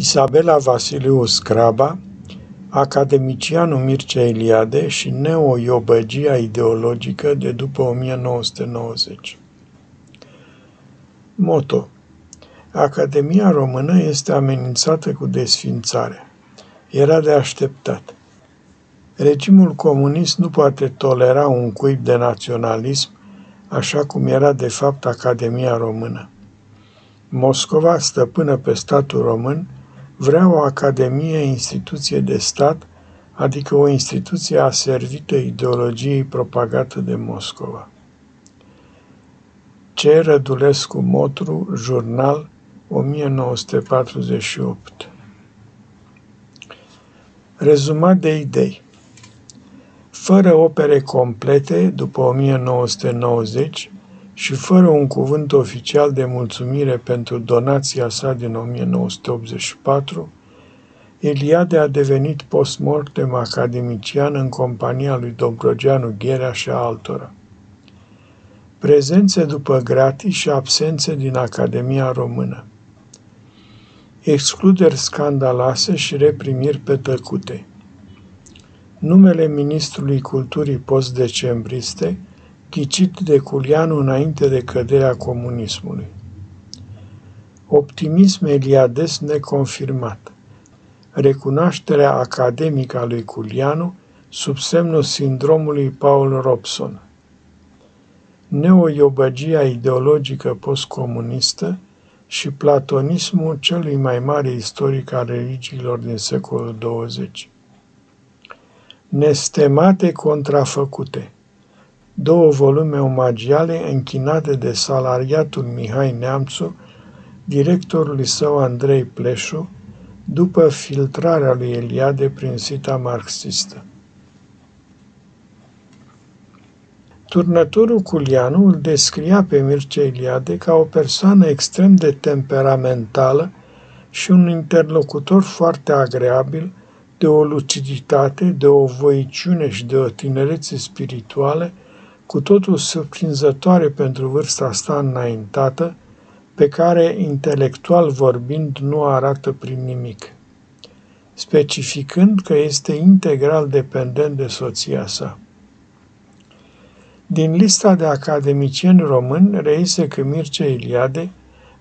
Isabela Vasiliu Scraba, academicianul Mircea Eliade și neo-iobăgia ideologică de după 1990. Moto Academia Română este amenințată cu desfințare. Era de așteptat. Regimul comunist nu poate tolera un cuib de naționalism, așa cum era de fapt Academia Română. Moscova, stăpână pe statul român, vrea o academie, instituție de stat, adică o instituție aservită ideologiei propagată de Moscova. C. Rădulescu Motru, jurnal 1948 Rezumat de idei Fără opere complete, după 1990, și fără un cuvânt oficial de mulțumire pentru donația sa din 1984, Eliade a devenit post-mortem academician în compania lui Dobrogeanu Gherea și a altora. Prezențe după gratis și absențe din Academia Română. Excluderi scandaloase și reprimiri pe tăcute. Numele Ministrului Culturii post-decembriste – ghicit de Culianu înainte de căderea comunismului. Optimism eliades neconfirmat. Recunoașterea academică a lui Culianu sub semnul sindromului Paul Robson. Neoiobăgia ideologică postcomunistă și platonismul celui mai mare istoric al religiilor din secolul 20. Nestemate contrafăcute – două volume omagiale închinate de salariatul Mihai Neamțu, directorului său Andrei Pleșu, după filtrarea lui Eliade prin sita marxistă. Turnătorul Culianu îl descria pe Mircea Eliade ca o persoană extrem de temperamentală și un interlocutor foarte agreabil, de o luciditate, de o voiciune și de o tinerețe spirituală cu totul surprinzătoare pentru vârsta asta înaintată, pe care, intelectual vorbind, nu arată prin nimic, specificând că este integral dependent de soția sa. Din lista de academicieni români reiese că Mircea Iliade,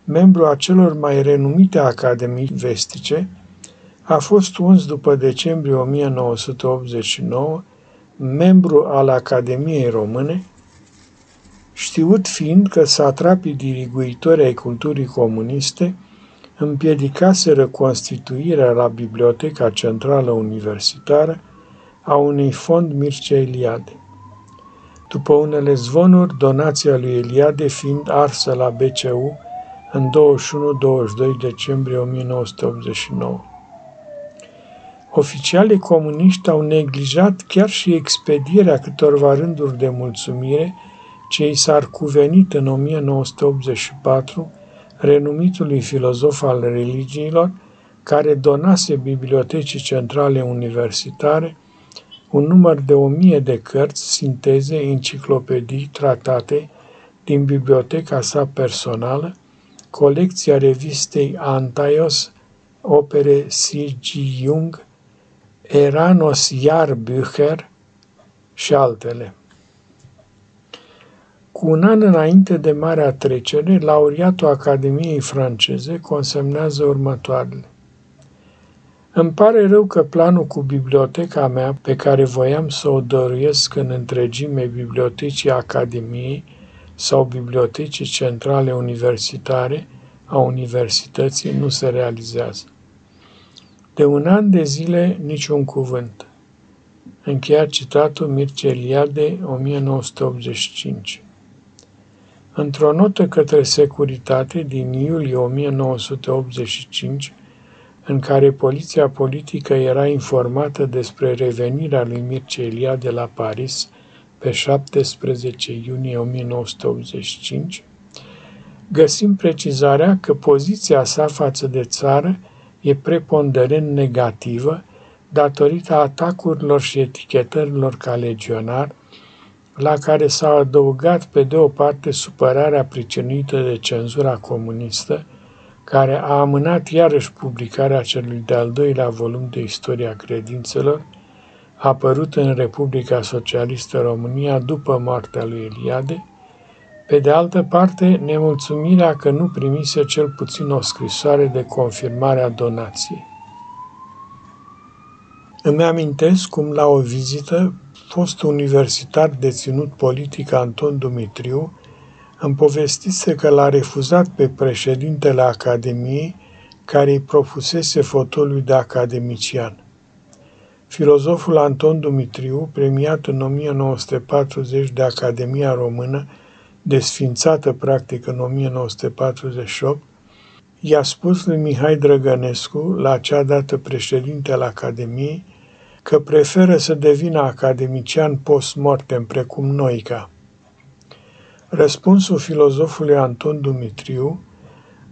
membru a celor mai renumite academii vestice, a fost uns după decembrie 1989 membru al Academiei Române, știut fiind că satrapii diriguitori ai culturii comuniste împiedicaseră constituirea la Biblioteca Centrală Universitară a unui fond Mircea Eliade. După unele zvonuri, donația lui Eliade fiind arsă la BCU în 21-22 decembrie 1989. Oficialii comuniști au neglijat chiar și expedierea câtorva rânduri de mulțumire ce i s-ar cuvenit în 1984 renumitului filozof al religiilor, care donase Bibliotecii Centrale Universitare un număr de o mie de cărți, sinteze, enciclopedii, tratate din biblioteca sa personală, colecția revistei Antaios, opere C.G. Jung, Eranos Jahrbücher și altele. Cu un an înainte de Marea Trecere, laureatul Academiei franceze consemnează următoarele. Îmi pare rău că planul cu biblioteca mea, pe care voiam să o dăruiesc în întregime bibliotecii Academiei sau bibliotecii centrale universitare a universității, nu se realizează. De un an de zile niciun cuvânt. Încheia citatul Mircea Eliade, 1985. Într-o notă către securitate din iulie 1985, în care poliția politică era informată despre revenirea lui Mircea Eliade la Paris pe 17 iunie 1985, găsim precizarea că poziția sa față de țară e preponderent negativă datorită atacurilor și etichetărilor ca legionar, la care s-a adăugat pe de o parte supărarea pricinuită de cenzura comunistă, care a amânat iarăși publicarea celui de-al doilea volum de Istoria Credințelor, apărut în Republica Socialistă România după moartea lui Eliade, pe de altă parte, nemulțumirea că nu primise cel puțin o scrisoare de confirmare a donației. Îmi amintesc cum la o vizită, fost universitar deținut politic Anton Dumitriu îmi povestise că l-a refuzat pe președintele Academiei care îi propusese fotoliul de academician. Filozoful Anton Dumitriu, premiat în 1940 de Academia Română, desfințată practic în 1948, i-a spus lui Mihai Drăgănescu, la acea dată președinte al Academiei, că preferă să devină academician post-mortem, precum Noica. Răspunsul filozofului Anton Dumitriu,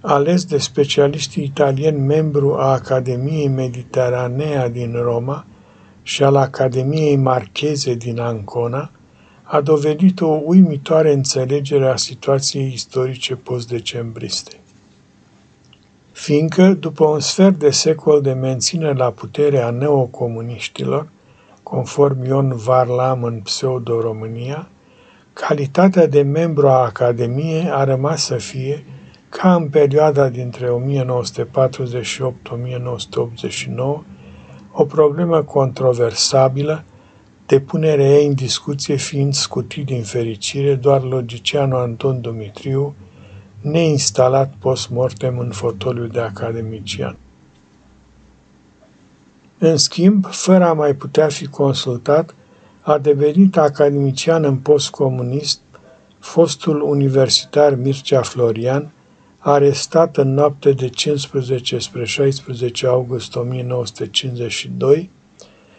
ales de specialiștii italieni membru a Academiei Mediteranea din Roma și al Academiei Marcheze din Ancona, a dovedit o uimitoare înțelegere a situației istorice post-decembriste. Fiindcă, după un sfert de secol de menținere la putere a neocomuniștilor, conform Ion Varlam în Pseudo-România, calitatea de membru a Academiei a rămas să fie, ca în perioada dintre 1948-1989, o problemă controversabilă, depunerea ei în discuție fiind scutit din fericire doar logicianul Anton Dumitriu, neinstalat post-mortem în fotoliu de academician. În schimb, fără a mai putea fi consultat, a devenit academician în post-comunist fostul universitar Mircea Florian, arestat în noapte de 15 spre 16 august 1952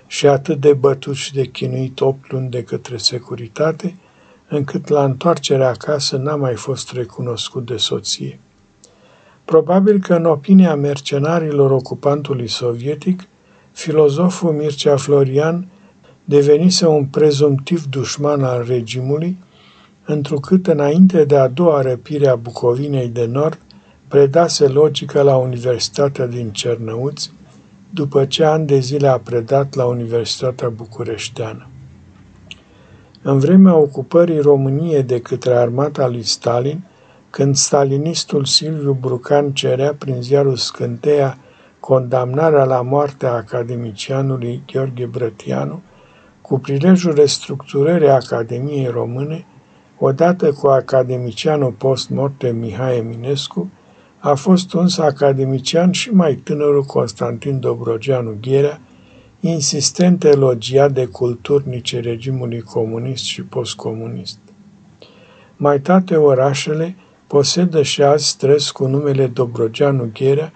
și atât de bătut și de chinuit 8 luni de către securitate, încât la întoarcerea acasă n-a mai fost recunoscut de soție. Probabil că în opinia mercenarilor ocupantului sovietic, filozoful Mircea Florian devenise un prezumtiv dușman al regimului, întrucât înainte de a doua răpire a Bucovinei de Nord, predase logică la Universitatea din Cernăuți, după ce ani de zile a predat la Universitatea Bucureșteană. În vremea ocupării României de către armata lui Stalin, când stalinistul Silviu Brucan cerea prin ziarul Scânteia condamnarea la moarte a academicianului Gheorghe Brătianu, cu prilejul restructurării Academiei Române, odată cu academicianul post-mortem Mihai Eminescu, a fost uns academician și mai tânărul Constantin Dobrogeanu Gherea, insistent elogiat de culturnice regimului comunist și postcomunist. Mai toate orașele posedă și azi străzi cu numele Dobrogeanu Gherea,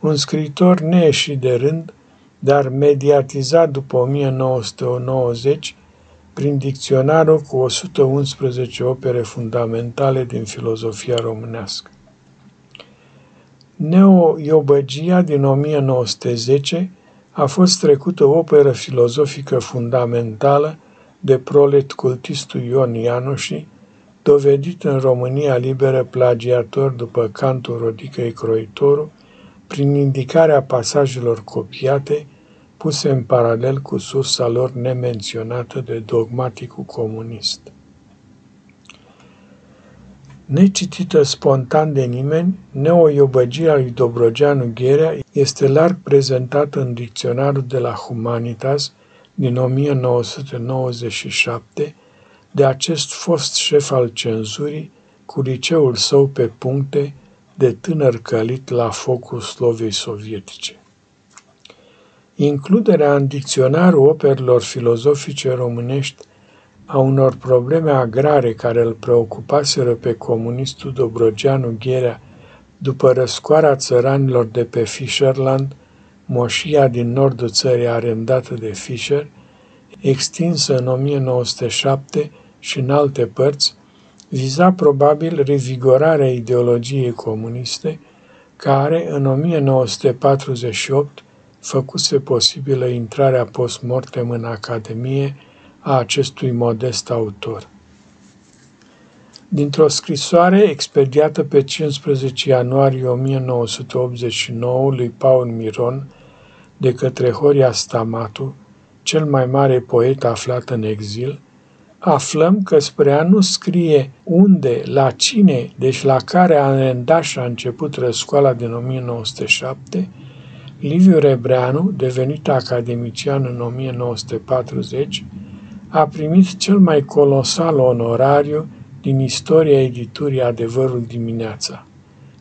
un scriitor neieșit de rând, dar mediatizat după 1990 prin dicționarul cu 111 opere fundamentale din filozofia românească. Neo-Iobăgia din 1910 a fost trecută operă filozofică fundamentală de prolet cultistul Ion Ianoși, dovedit în România liberă plagiator după cantul Rodicăi Croitoru, prin indicarea pasajelor copiate, puse în paralel cu sursa lor nemenționată de dogmaticul comunist. Necitită spontan de nimeni, neoiobăgia lui Dobrogeanu Gherea este larg prezentată în dicționarul de la Humanitas din 1997 de acest fost șef al cenzurii cu liceul său pe puncte de tânăr călit la focul slovei sovietice. Includerea în dicționarul operelor filozofice românești a unor probleme agrare care îl preocupaseră pe comunistul Dobrogeanu Gherea după răscoara țăranilor de pe Fisherland, moșia din nordul țării arendată de Fisher, extinsă în 1907 și în alte părți, viza probabil revigorarea ideologiei comuniste, care în 1948 făcuse posibilă intrarea post-mortem în Academie a acestui modest autor. Dintr-o scrisoare expediată pe 15 ianuarie 1989 lui Paul Miron de către Horia Stamatu, cel mai mare poet aflat în exil, aflăm că spre a nu scrie unde, la cine, deci la care arendaș a început răscoala din 1907, Liviu Rebreanu, devenit academician în 1940, a primit cel mai colosal onorariu din istoria editurii Adevărul dimineața,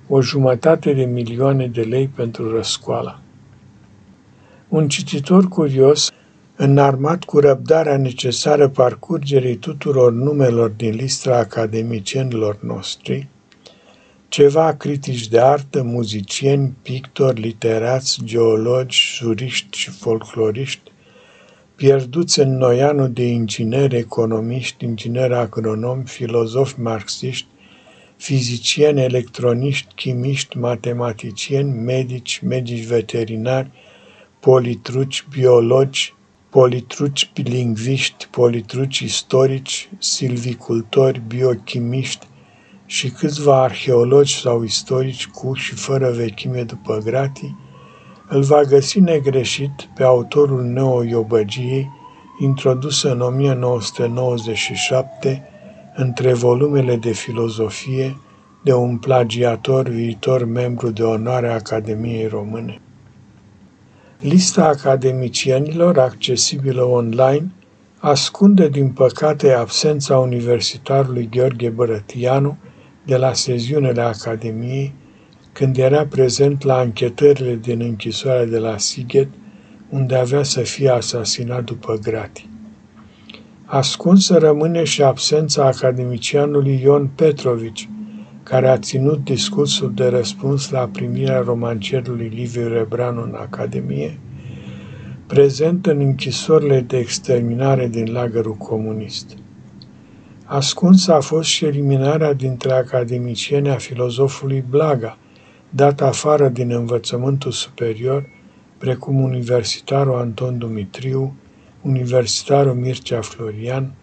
o jumătate de milioane de lei pentru răscoala. Un cititor curios, înarmat cu răbdarea necesară parcurgerii tuturor numelor din lista academicienilor noștri, ceva critici de artă, muzicieni, pictori, literați, geologi, juriști și folcloriști, pierduți în noianul de ingineri, economiști, ingineri agronomi, filozofi marxiști, fizicieni, electroniști, chimiști, matematicieni, medici, medici veterinari, politruci, biologi, politruci lingviști, politruci istorici, silvicultori, biochimiști și câțiva arheologi sau istorici cu și fără vechime după gratii, îl va găsi negreșit pe autorul neo-iobăgiei, introdusă în 1997 între volumele de filozofie de un plagiator viitor membru de onoare a Academiei Române. Lista academicienilor accesibilă online ascunde din păcate absența universitarului Gheorghe Bărătianu de la seziunile Academiei când era prezent la anchetările din închisoarea de la Sighet, unde avea să fie asasinat după gratii. Ascunsă rămâne și absența academicianului Ion Petrovici, care a ținut discursul de răspuns la primirea romancerului Liviu Rebranu în Academie, prezent în închisorile de exterminare din lagărul comunist. Ascunsă a fost și eliminarea dintre academicieni a filozofului Blaga, dat afară din învățământul superior, precum universitarul Anton Dumitriu, universitarul Mircea Florian,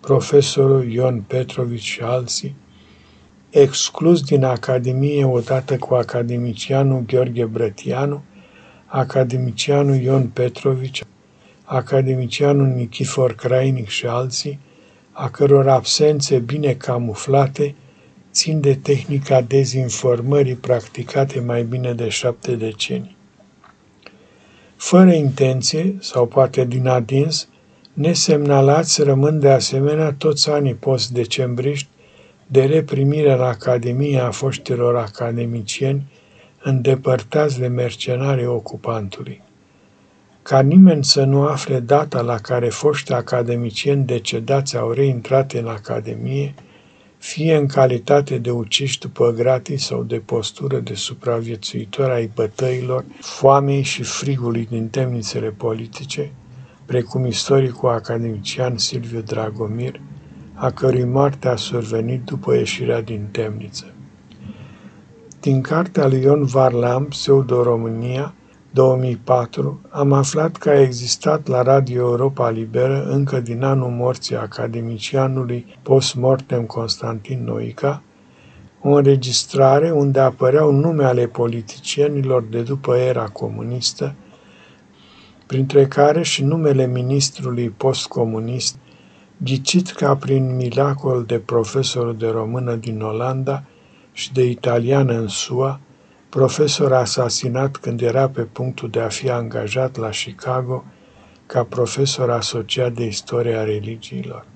profesorul Ion Petrovici și alții, exclus din Academie odată cu academicianul Gheorghe Brătianu, academicianul Ion Petrovici, academicianul Nichifor Crainic și alții, a căror absențe bine camuflate țin de tehnica dezinformării practicate mai bine de șapte decenii. Fără intenție, sau poate din adins, nesemnalați rămân de asemenea toți anii post-decembriști de reprimire la Academia a foștilor academicieni îndepărtați de mercenarii ocupantului. Ca nimeni să nu afle data la care foști academicieni decedați au reintrat în Academie, fie în calitate de uciși după gratii sau de postură de supraviețuitori ai bătăilor, foamei și frigului din temnițele politice, precum istoricul academician Silviu Dragomir, a cărui moarte a survenit după ieșirea din temniță. Din cartea lui Ion Varlam, Pseudo-România, 2004, am aflat că a existat la Radio Europa Liberă încă din anul morții academicianului post-mortem Constantin Noica, o înregistrare unde apăreau nume ale politicienilor de după era comunistă, printre care și numele ministrului postcomunist, ghicit ca prin milacol de profesorul de română din Olanda și de italiană în SUA, profesor asasinat când era pe punctul de a fi angajat la Chicago ca profesor asociat de istoria religiilor.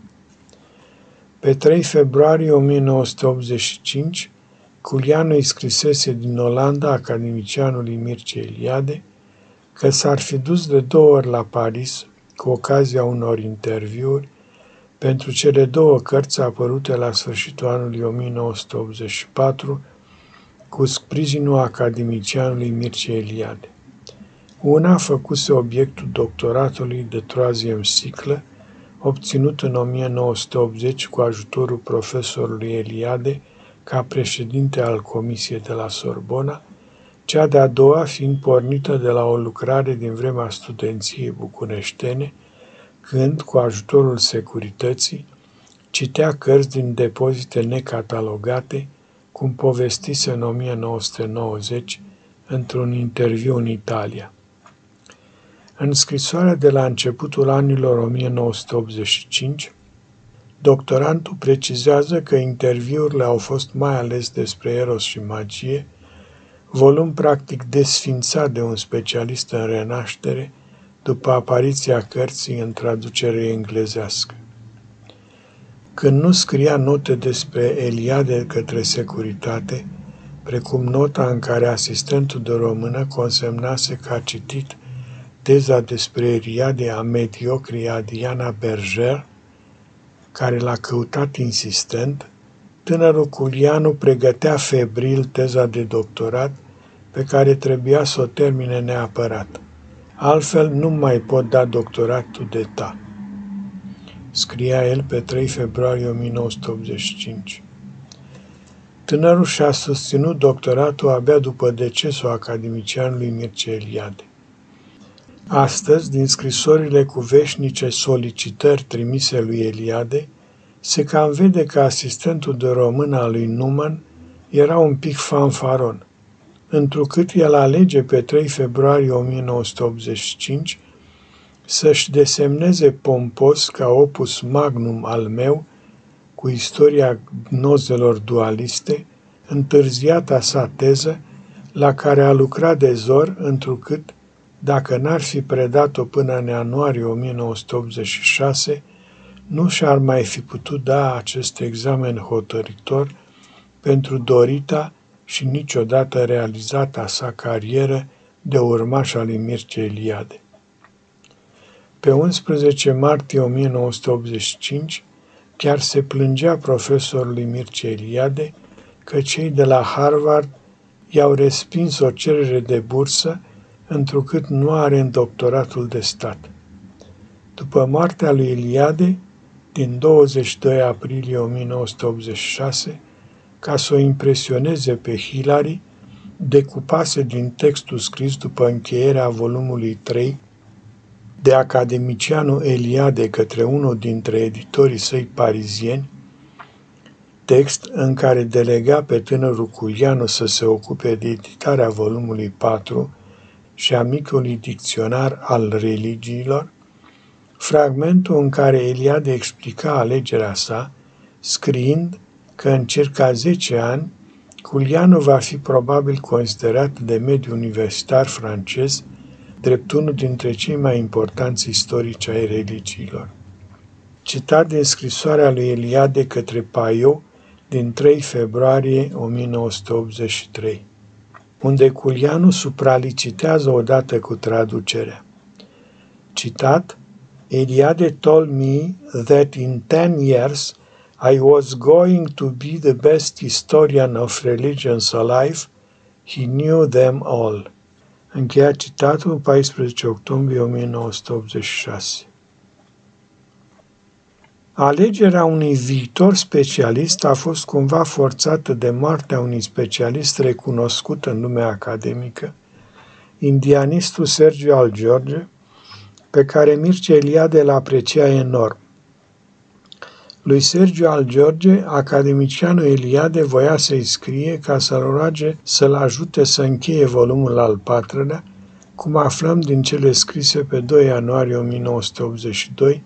Pe 3 februarie 1985, Culianu îi scrisese din Olanda academicianului Mircea Eliade că s-ar fi dus de două ori la Paris cu ocazia unor interviuri pentru cele două cărți apărute la sfârșitul anului 1984 cu sprijinul academicianului Mircea Eliade. Una făcuse obiectul doctoratului de troaziem siclă, obținut în 1980 cu ajutorul profesorului Eliade ca președinte al Comisiei de la Sorbona, cea de-a doua fiind pornită de la o lucrare din vremea studenției bucureștene, când, cu ajutorul securității, citea cărți din depozite necatalogate, cum povestise în 1990 într-un interviu în Italia. În scrisoarea de la începutul anilor 1985, doctorantul precizează că interviurile au fost mai ales despre eros și magie, volum practic desfințat de un specialist în renaștere după apariția cărții în traducere englezească. Când nu scria note despre Eliade către securitate, precum nota în care asistentul de română consemnase că a citit teza despre Eliade a mediocrii Diana Berger, care l-a căutat insistent, tânărul Culianu pregătea febril teza de doctorat pe care trebuia să o termine neapărat. Altfel nu mai pot da doctoratul de ta scria el pe 3 februarie 1985. Tânărul și-a susținut doctoratul abia după decesul academicianului Mircea Eliade. Astăzi, din scrisorile cu veșnice solicitări trimise lui Eliade, se cam vede că asistentul de român al lui Numan era un pic fanfaron, întrucât el alege pe 3 februarie 1985 să-și desemneze pompos ca opus magnum al meu, cu istoria gnozelor dualiste, întârziata sa teză, la care a lucrat de zor, întrucât, dacă n-ar fi predat-o până în ianuarie 1986, nu și-ar mai fi putut da acest examen hotăritor pentru dorita și niciodată realizata sa carieră de urmaș al lui Mircea Eliade. Pe 11 martie 1985, chiar se plângea profesorului Mircea Eliade că cei de la Harvard i-au respins o cerere de bursă întrucât nu are în doctoratul de stat. După moartea lui Eliade, din 22 aprilie 1986, ca să o impresioneze pe Hillary, decupase din textul scris după încheierea volumului 3 de academicianul Eliade către unul dintre editorii săi parizieni, text în care delega pe tânărul Culianu să se ocupe de editarea volumului 4 și a micului dicționar al religiilor, fragmentul în care Eliade explica alegerea sa, scriind că în circa 10 ani Culianu va fi probabil considerat de mediul universitar francez drept unul dintre cei mai importanți istorici ai religiilor. Citat din scrisoarea lui Eliade către Paio din 3 februarie 1983, unde Culianu supralicitează odată cu traducerea. Citat, Eliade told me that in ten years I was going to be the best historian of religions alive. He knew them all. Încheia citatul 14 octombrie 1986. Alegerea unui viitor specialist a fost cumva forțată de moartea unui specialist recunoscut în lumea academică, indianistul Sergiu al George, pe care Mircea Eliade îl aprecia enorm. Lui Sergiu al George, academicianul Eliade voia să-i scrie ca să-l roage să-l ajute să încheie volumul al patrulea, cum aflăm din cele scrise pe 2 ianuarie 1982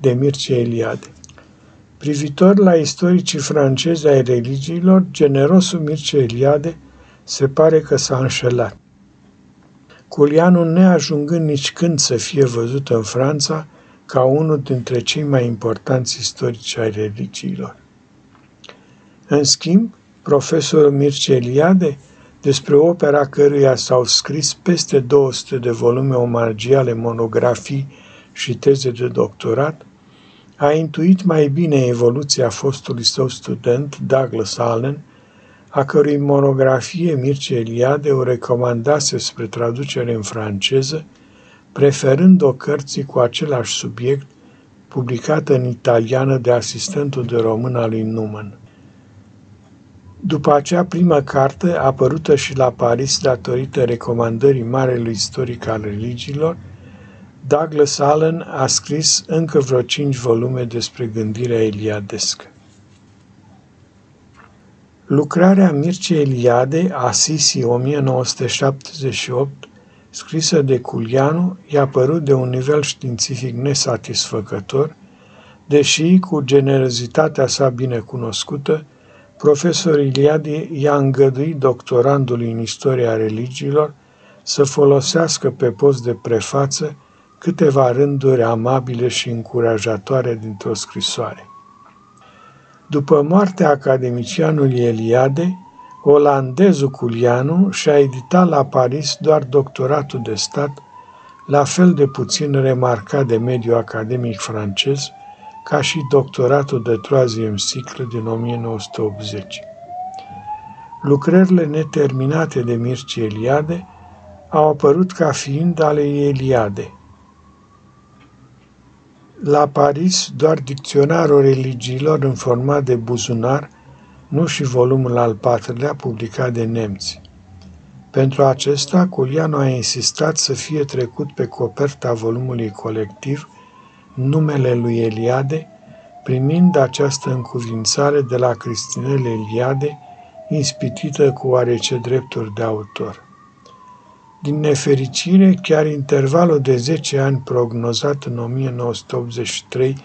de Mircea Eliade. Privitor la istoricii francezi ai religiilor, generosul Mircea Eliade se pare că s-a înșelat. Culianu, neajungând nici când să fie văzut în Franța, ca unul dintre cei mai importanți istorici ai religiilor. În schimb, profesorul Mircea Eliade, despre opera căruia s-au scris peste 200 de volume omagiale, monografii și teze de doctorat, a intuit mai bine evoluția fostului său student, Douglas Allen, a cărui monografie Mircea Eliade o recomandase spre traducere în franceză preferând-o cărții cu același subiect, publicată în italiană de asistentul de român al lui Numan. După acea primă carte, apărută și la Paris datorită recomandării marelui istoric al religiilor, Douglas Allen a scris încă vreo cinci volume despre gândirea eliadescă. Lucrarea Mircea Eliade, Asisi 1978, scrisă de Culianu, i-a părut de un nivel științific nesatisfăcător, deși, cu generozitatea sa binecunoscută, profesor Iliade i-a îngăduit doctorandului în istoria religiilor să folosească pe post de prefață câteva rânduri amabile și încurajatoare dintr-o scrisoare. După moartea academicianului Eliade, olandezul Culianu și-a editat la Paris doar doctoratul de stat, la fel de puțin remarcat de mediul academic francez, ca și doctoratul de troisième cycle din 1980. Lucrările neterminate de Mircea Eliade au apărut ca fiind ale Eliade. La Paris, doar dicționarul religiilor în format de buzunar, nu și volumul al patrulea publicat de nemți. Pentru acesta, Culianu a insistat să fie trecut pe coperta volumului colectiv numele lui Eliade, primind această încuvințare de la Cristinele Eliade, inspitită cu oarece drepturi de autor. Din nefericire, chiar intervalul de 10 ani prognozat în 1983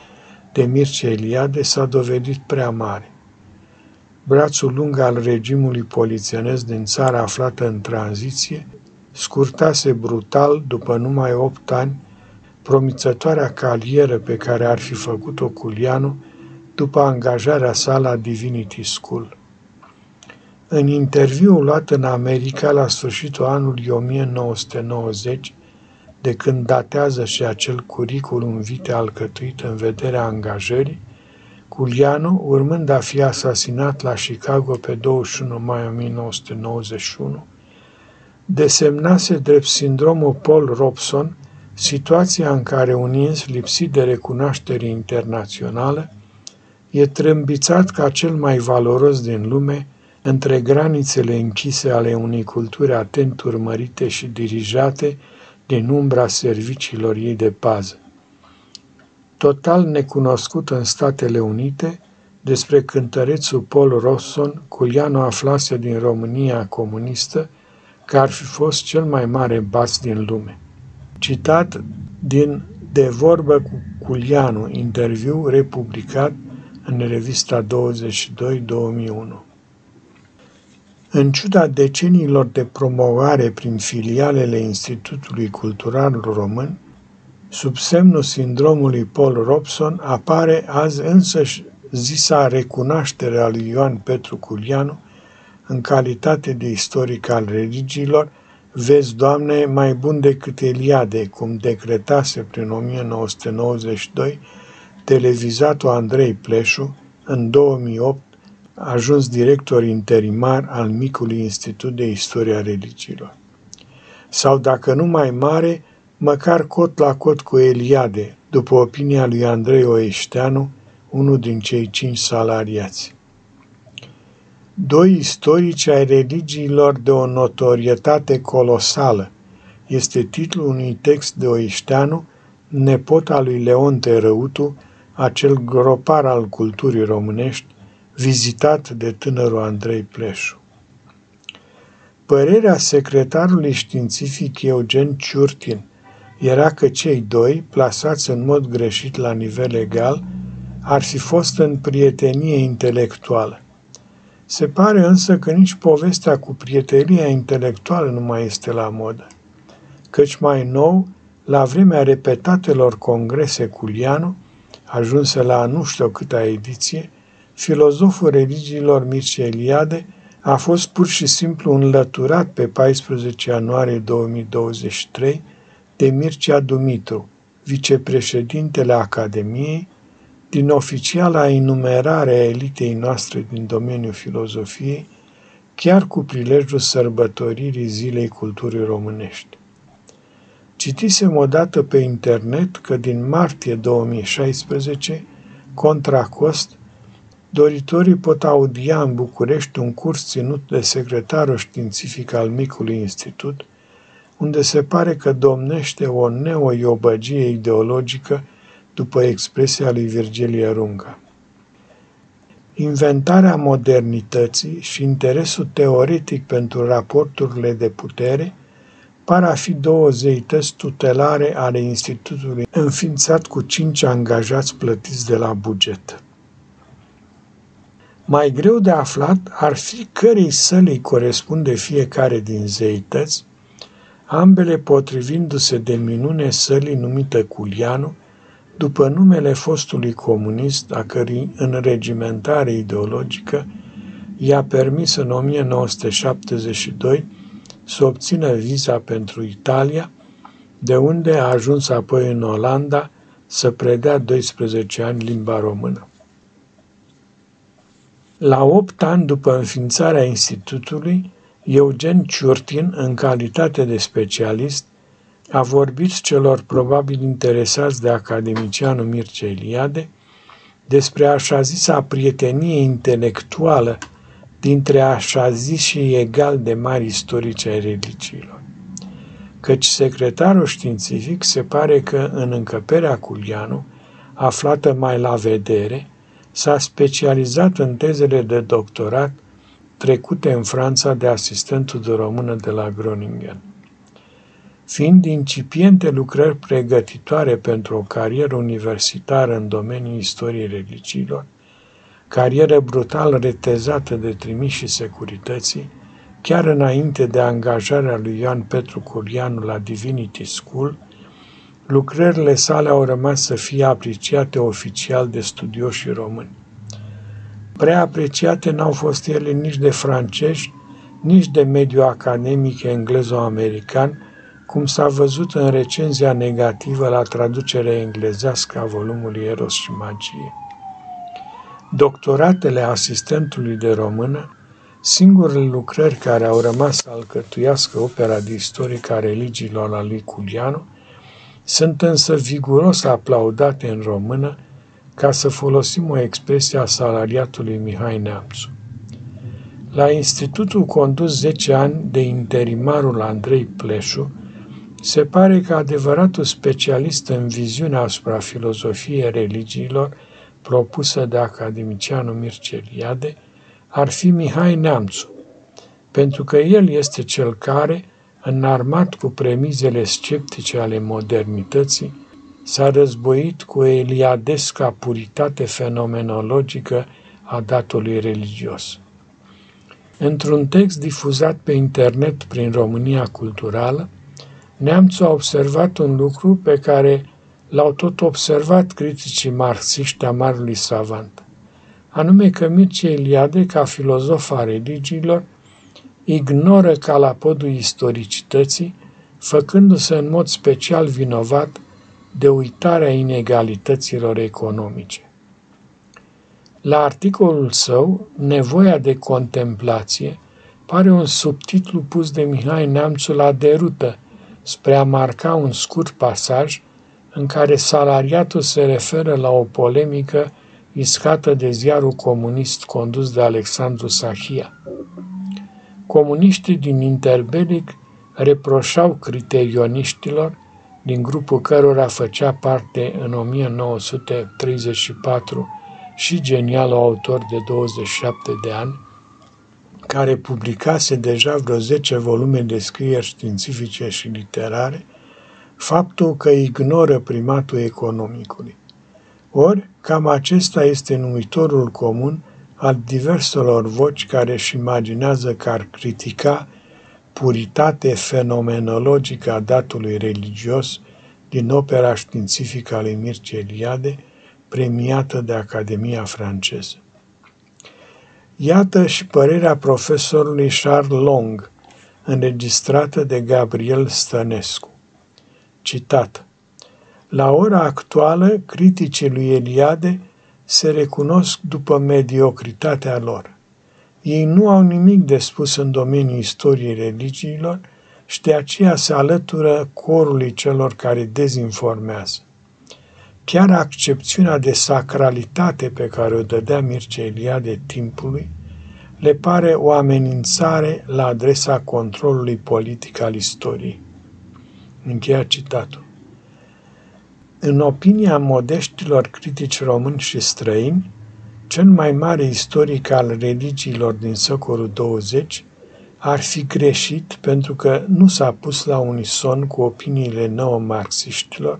de Mircea Eliade s-a dovedit prea mare. Brațul lung al regimului polițienesc din țara aflată în tranziție scurtase brutal, după numai 8 ani, promițătoarea carieră pe care ar fi făcut-o Culianu după angajarea sa la Divinity School. În interviul luat în America la sfârșitul anului 1990, de când datează și acel curriculum vite alcătuit în vederea angajării, Culianu, urmând a fi asasinat la Chicago pe 21 mai 1991, desemnase drept sindromul Paul Robson situația în care un ins lipsit de recunoaștere internațională e trâmbițat ca cel mai valoros din lume între granițele închise ale unei culturi atent urmărite și dirijate din umbra serviciilor ei de pază. Total necunoscut în Statele Unite, despre cântărețul Paul Rosson, Culianu aflase din România comunistă că ar fi fost cel mai mare bas din lume. Citat din De vorbă cu Culianu, interviu republicat în revista 22-2001. În ciuda deceniilor de promovare prin filialele Institutului Cultural Român, sub semnul sindromului Paul Robson apare azi însăși zisa recunoaștere a lui Ioan Petru Culianu în calitate de istoric al religiilor, vezi, Doamne, mai bun decât Eliade, cum decretase prin 1992 televizatul Andrei Pleșu în 2008 a ajuns director interimar al micului Institut de Istoria Religiilor. Sau dacă nu mai mare, măcar cot la cot cu Eliade, după opinia lui Andrei Oeșteanu, unul din cei cinci salariați. Doi istorici ai religiilor de o notorietate colosală este titlul unui text de Oișteanu, nepot al lui Leonte Răutu, acel gropar al culturii românești, vizitat de tânărul Andrei Pleșu. Părerea secretarului științific Eugen Ciurtin era că cei doi, plasați în mod greșit la nivel egal, ar fi fost în prietenie intelectuală. Se pare însă că nici povestea cu prietenia intelectuală nu mai este la modă, căci mai nou, la vremea repetatelor congrese Culianu, ajunse la nu știu câta ediție, filozoful religiilor Mircea Eliade a fost pur și simplu înlăturat pe 14 ianuarie 2023 de Mircea Dumitru, vicepreședintele Academiei, din oficiala enumerare a elitei noastre din domeniul filozofiei, chiar cu prilejul sărbătoririi Zilei Culturii Românești. Citisem odată pe internet că din martie 2016, contra cost, doritorii pot audia în București un curs ținut de secretarul științific al micului institut, unde se pare că domnește o neoiobăgie ideologică după expresia lui Virgilie Runga. Inventarea modernității și interesul teoretic pentru raporturile de putere par a fi două zeități tutelare ale institutului înființat cu cinci angajați plătiți de la buget. Mai greu de aflat ar fi cărei sălii corespunde fiecare din zeități, ambele potrivindu-se de minune sălii numită Culianu, după numele fostului comunist, a cărui înregimentare ideologică i-a permis în 1972 să obțină viza pentru Italia, de unde a ajuns apoi în Olanda să predea 12 ani limba română. La opt ani după înființarea institutului, Eugen Ciurtin, în calitate de specialist, a vorbit celor probabil interesați de academicianul Mircea Eliade despre așa zisa prietenie intelectuală dintre așa zis și egal de mari istorici ai religiilor. Căci secretarul științific se pare că în încăperea Culianu, aflată mai la vedere, s-a specializat în tezele de doctorat trecute în Franța de asistentul de română de la Groningen. Fiind incipiente lucrări pregătitoare pentru o carieră universitară în domeniul istoriei religiilor, carieră brutal retezată de trimișii securității, chiar înainte de angajarea lui Ioan Petru Culianu la Divinity School, lucrările sale au rămas să fie apreciate oficial de studioșii români. Prea apreciate n-au fost ele nici de francezi, nici de mediul academic englezo-american, cum s-a văzut în recenzia negativă la traducerea englezească a volumului Eros și Magie. Doctoratele asistentului de română, singurele lucrări care au rămas să alcătuiască opera de istorică a religiilor a lui Culianu, sunt însă viguros aplaudate în română ca să folosim o expresie a salariatului Mihai Neamțu. La institutul condus 10 ani de interimarul Andrei Pleșu, se pare că adevăratul specialist în viziunea asupra filozofiei religiilor propusă de academicianul Mircea Eliade ar fi Mihai Neamțu, pentru că el este cel care, înarmat cu premizele sceptice ale modernității, s-a războit cu eliadesca puritate fenomenologică a datului religios. Într-un text difuzat pe internet prin România Culturală, Neamțu a observat un lucru pe care l-au tot observat criticii marxiști a marului savant, anume că Mircea Eliade, ca filozof a religiilor, ignoră calapodul istoricității, făcându-se în mod special vinovat de uitarea inegalităților economice. La articolul său, Nevoia de contemplație, pare un subtitlu pus de Mihai Neamțu la derută spre a marca un scurt pasaj în care salariatul se referă la o polemică iscată de ziarul comunist condus de Alexandru Sahia. Comuniștii din interbelic reproșau criterioniștilor, din grupul cărora făcea parte în 1934 și genialul autor de 27 de ani, care publicase deja vreo 10 volume de scrieri științifice și literare, faptul că ignoră primatul economicului. Ori, cam acesta este numitorul comun al diverselor voci care își imaginează că ar critica puritate fenomenologică a datului religios din opera științifică a lui Mircea Eliade, premiată de Academia franceză. Iată și părerea profesorului Charles Long, înregistrată de Gabriel Stănescu. Citat. La ora actuală, criticii lui Eliade se recunosc după mediocritatea lor. Ei nu au nimic de spus în domeniul istoriei religiilor și de aceea se alătură corului celor care dezinformează. Chiar accepțiunea de sacralitate pe care o dădea Mircea Eliade timpului le pare o amenințare la adresa controlului politic al istoriei. Încheia citatul. În opinia modeștilor critici români și străini, cel mai mare istoric al religiilor din secolul 20 ar fi greșit pentru că nu s-a pus la unison cu opiniile neomarxiștilor,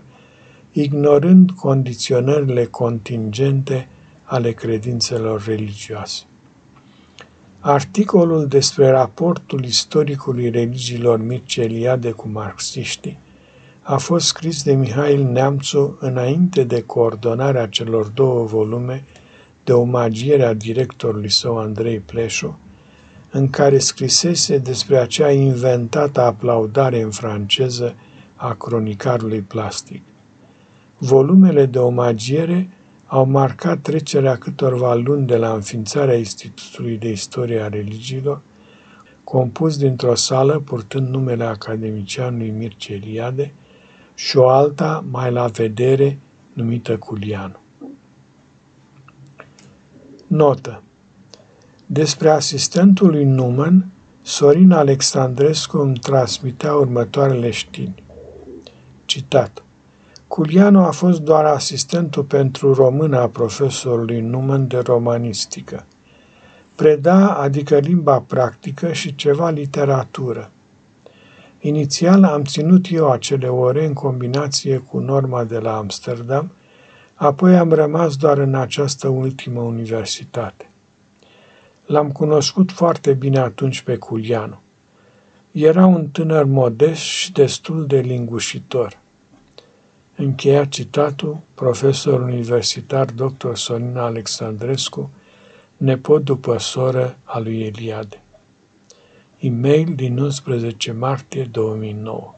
ignorând condiționările contingente ale credințelor religioase. Articolul despre raportul istoricului religiilor Mircea Eliade cu marxiștii a fost scris de Mihail Neamțu înainte de coordonarea celor două volume de omagiere a directorului său Andrei Pleșu, în care scrisese despre acea inventată aplaudare în franceză a cronicarului plastic. Volumele de omagiere au marcat trecerea câtorva luni de la înființarea Institutului de Istorie a Religiilor, compus dintr-o sală purtând numele academicianului Mircea Eliade și o alta mai la vedere numită Culianu. Notă. Despre asistentul lui Numan, Sorin Alexandrescu îmi transmitea următoarele știri. Citat. Culianu a fost doar asistentul pentru română a profesorului Numan de romanistică. Preda, adică limba practică și ceva literatură. Inițial am ținut eu acele ore în combinație cu norma de la Amsterdam, apoi am rămas doar în această ultimă universitate. L-am cunoscut foarte bine atunci pe Culianu. Era un tânăr modest și destul de lingușitor. Încheia citatul profesor universitar dr. Sorin Alexandrescu, nepot după soră a lui Eliade. E-mail din 11 martie 2009